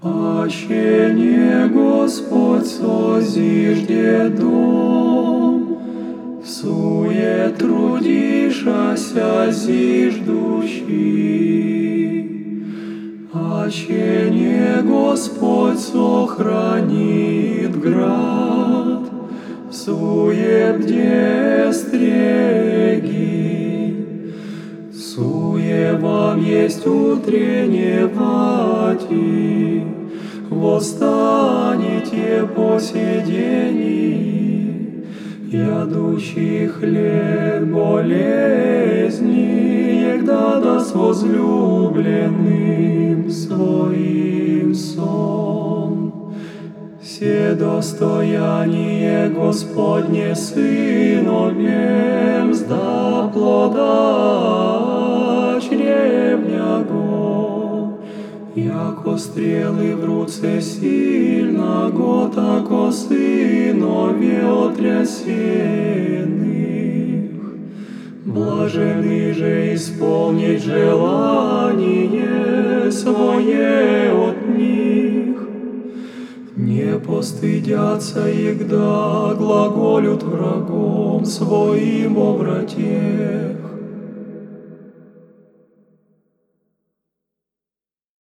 Аще не Господь созижде дом, в суе трудишася зиждущий. Аще не Господь сохранит град, в суе бде Есть утреннее пати, Восстанете поседени, Ядущий хлеб болезни, Егда да с возлюбленным своим сон. Все достояние Господне сыновем Яко стрелы в руце сильного, тако сынове отрясенных. Блажены же исполнить желание свое от них, не постыдятся, егда глаголют врагом своим о вратех.